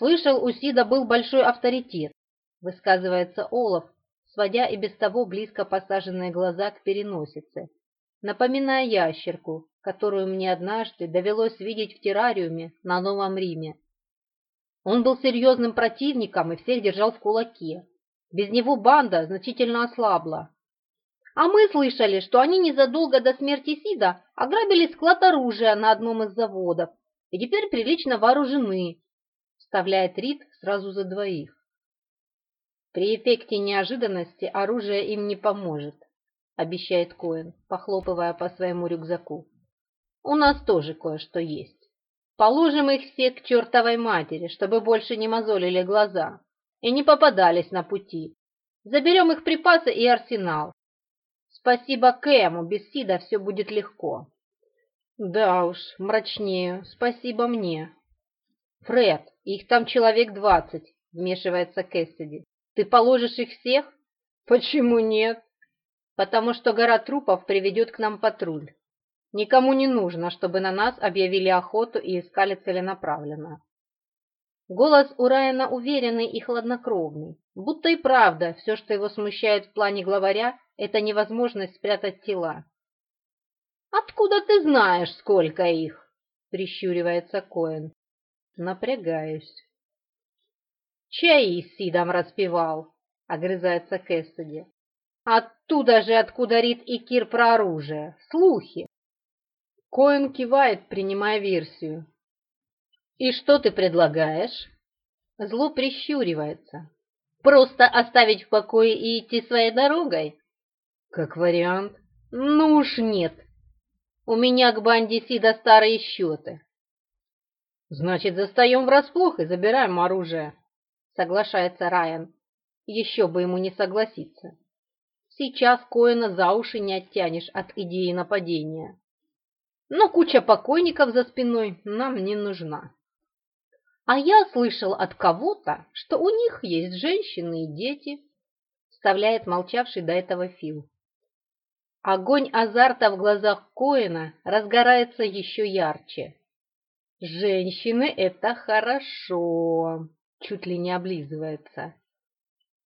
Слышал, у Сида был большой авторитет, высказывается Олаф, сводя и без того близко посаженные глаза к переносице, напоминая ящерку, которую мне однажды довелось видеть в террариуме на Новом Риме. Он был серьезным противником и всех держал в кулаке. Без него банда значительно ослабла. А мы слышали, что они незадолго до смерти Сида ограбили склад оружия на одном из заводов и теперь прилично вооружены вставляет Рид сразу за двоих. При эффекте неожиданности оружие им не поможет, обещает Коэн, похлопывая по своему рюкзаку. У нас тоже кое-что есть. Положим их все к чертовой матери, чтобы больше не мозолили глаза и не попадались на пути. Заберем их припасы и арсенал. Спасибо Кэму, без Сида все будет легко. Да уж, мрачнее, спасибо мне, «Фред, их там человек двадцать», — вмешивается Кэссиди. «Ты положишь их всех?» «Почему нет?» «Потому что гора трупов приведет к нам патруль. Никому не нужно, чтобы на нас объявили охоту и искали целенаправленно». Голос у Райана уверенный и хладнокровный. Будто и правда, все, что его смущает в плане главаря, это невозможность спрятать тела. «Откуда ты знаешь, сколько их?» — прищуривается Коэн. Напрягаюсь. Чаи Сидом распевал, огрызается Кэссиди. Оттуда же, откуда Рит и Кир про оружие. Слухи. Коэн кивает, принимая версию. И что ты предлагаешь? Зло прищуривается. Просто оставить в покое и идти своей дорогой? Как вариант. Ну уж нет. У меня к банде Сида старые счеты. «Значит, застаем врасплох и забираем оружие», — соглашается Райан. Еще бы ему не согласиться. Сейчас Коэна за уши не оттянешь от идеи нападения. Но куча покойников за спиной нам не нужна. А я слышал от кого-то, что у них есть женщины и дети, вставляет молчавший до этого Фил. Огонь азарта в глазах Коэна разгорается еще ярче. Женщины — это хорошо, чуть ли не облизывается.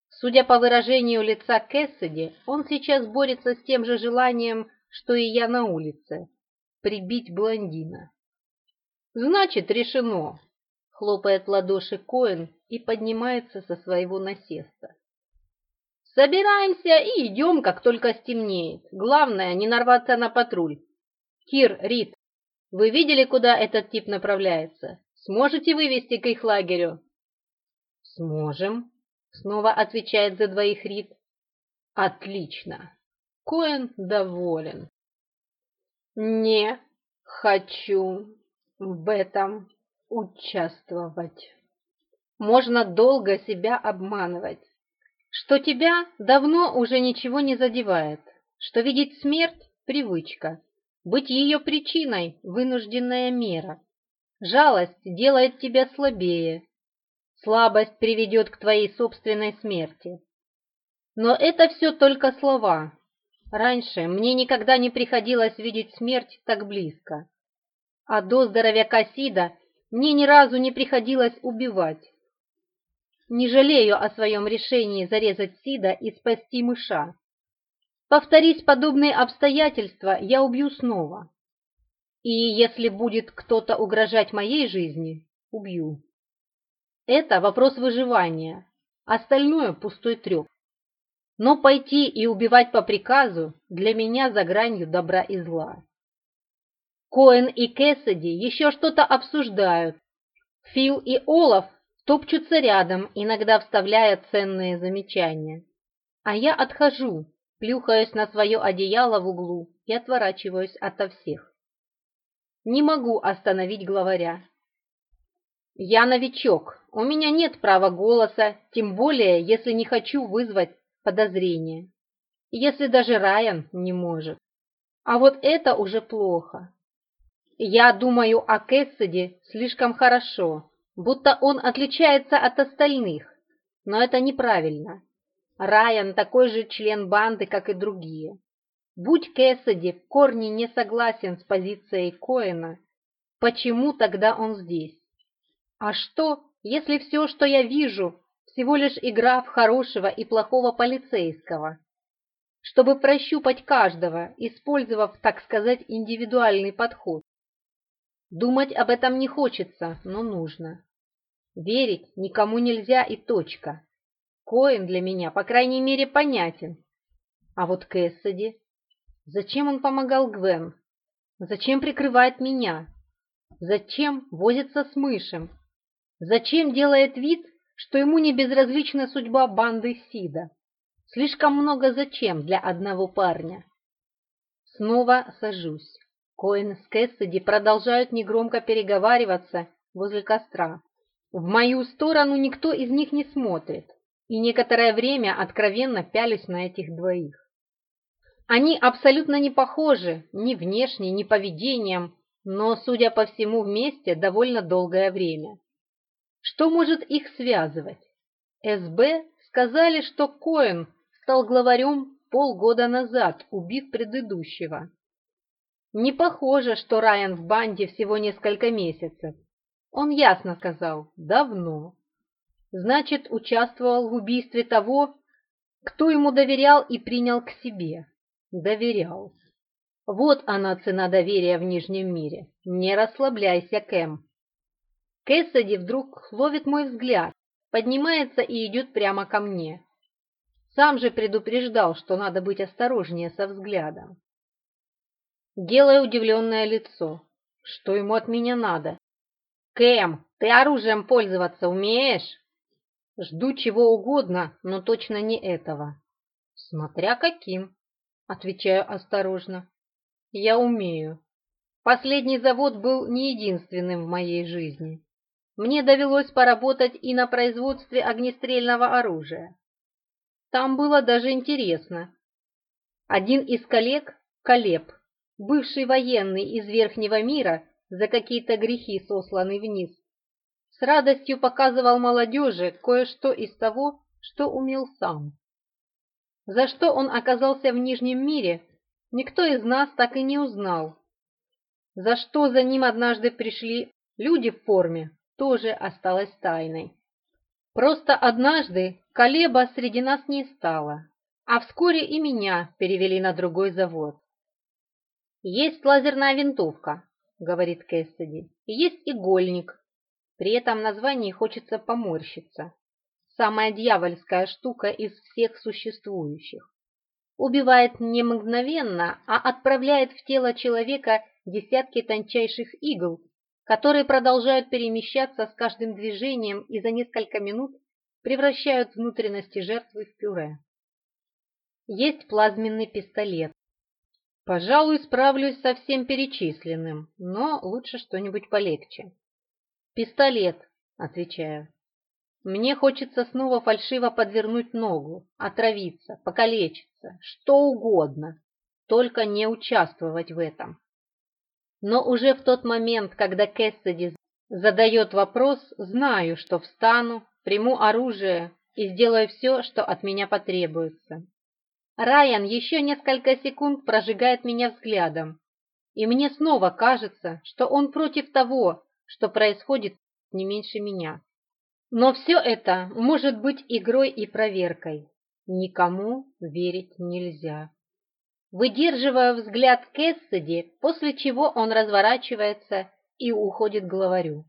Судя по выражению лица Кэссиди, он сейчас борется с тем же желанием, что и я на улице — прибить блондина. «Значит, решено!» — хлопает ладоши Коэн и поднимается со своего насеста. «Собираемся и идем, как только стемнеет. Главное, не нарваться на патруль. Кир, Рид, вы видели, куда этот тип направляется? Сможете вывести к их лагерю?» «Сможем», — снова отвечает за двоих Рид. «Отлично. Коэн доволен». «Не хочу в этом участвовать». Можно долго себя обманывать, что тебя давно уже ничего не задевает, что видеть смерть — привычка, быть ее причиной – вынужденная мера. Жалость делает тебя слабее. Слабость приведет к твоей собственной смерти. Но это все только слова. Раньше мне никогда не приходилось видеть смерть так близко. А до здоровяка Сида мне ни разу не приходилось убивать. Не жалею о своем решении зарезать Сида и спасти мыша. Повторись подобные обстоятельства, я убью снова. И если будет кто-то угрожать моей жизни, убью. Это вопрос выживания, остальное – пустой треп. Но пойти и убивать по приказу для меня за гранью добра и зла. Коэн и Кэссиди еще что-то обсуждают. Фил и Олаф топчутся рядом, иногда вставляя ценные замечания. А я отхожу, плюхаюсь на свое одеяло в углу и отворачиваюсь ото всех. Не могу остановить главаря. Я новичок, у меня нет права голоса, тем более, если не хочу вызвать подозрения. Если даже Райан не может. А вот это уже плохо. Я думаю о Кэссиди слишком хорошо, будто он отличается от остальных, но это неправильно. Райан такой же член банды, как и другие. Будь Кэссиди в корне не согласен с позицией Коэна, почему тогда он здесь? А что, если все, что я вижу, всего лишь игра в хорошего и плохого полицейского? Чтобы прощупать каждого, использовав, так сказать, индивидуальный подход. Думать об этом не хочется, но нужно. Верить никому нельзя и точка. Коэн для меня, по крайней мере, понятен. А вот Кэссиди... Зачем он помогал Гвен? Зачем прикрывает меня? Зачем возится с мышем? Зачем делает вид, что ему не безразлична судьба банды Сида? Слишком много зачем для одного парня. Снова сажусь. Коэн с Кэссиди продолжают негромко переговариваться возле костра. В мою сторону никто из них не смотрит и некоторое время откровенно пялюсь на этих двоих. Они абсолютно не похожи ни внешне, ни поведением, но, судя по всему, вместе довольно долгое время. Что может их связывать? СБ сказали, что Коэн стал главарем полгода назад, убив предыдущего. Не похоже, что Райан в банде всего несколько месяцев. Он ясно сказал «давно» значит, участвовал в убийстве того, кто ему доверял и принял к себе. Доверял. Вот она цена доверия в Нижнем мире. Не расслабляйся, Кэм. Кэссиди вдруг ловит мой взгляд, поднимается и идет прямо ко мне. Сам же предупреждал, что надо быть осторожнее со взглядом. Делая удивленное лицо. Что ему от меня надо? «Кэм, ты оружием пользоваться умеешь?» Жду чего угодно, но точно не этого. Смотря каким, отвечаю осторожно. Я умею. Последний завод был не единственным в моей жизни. Мне довелось поработать и на производстве огнестрельного оружия. Там было даже интересно. Один из коллег, Колеб, бывший военный из Верхнего мира, за какие-то грехи сосланный вниз, с радостью показывал молодежи кое-что из того, что умел сам. За что он оказался в Нижнем мире, никто из нас так и не узнал. За что за ним однажды пришли люди в форме, тоже осталось тайной. Просто однажды Колеба среди нас не стало, а вскоре и меня перевели на другой завод. «Есть лазерная винтовка», — говорит Кэссиди, — «есть игольник, при этом названии хочется поморщиться. Самая дьявольская штука из всех существующих. Убивает не мгновенно, а отправляет в тело человека десятки тончайших игл, которые продолжают перемещаться с каждым движением и за несколько минут превращают внутренности жертвы в пюре. Есть плазменный пистолет. Пожалуй, справлюсь со всем перечисленным, но лучше что-нибудь полегче. «Пистолет», — отвечаю. «Мне хочется снова фальшиво подвернуть ногу, отравиться, покалечиться, что угодно, только не участвовать в этом». Но уже в тот момент, когда Кэссиди задает вопрос, знаю, что встану, приму оружие и сделаю все, что от меня потребуется. Райан еще несколько секунд прожигает меня взглядом, и мне снова кажется, что он против того, что происходит не меньше меня. Но все это может быть игрой и проверкой. Никому верить нельзя. Выдерживая взгляд Кэссиди, после чего он разворачивается и уходит к главарю.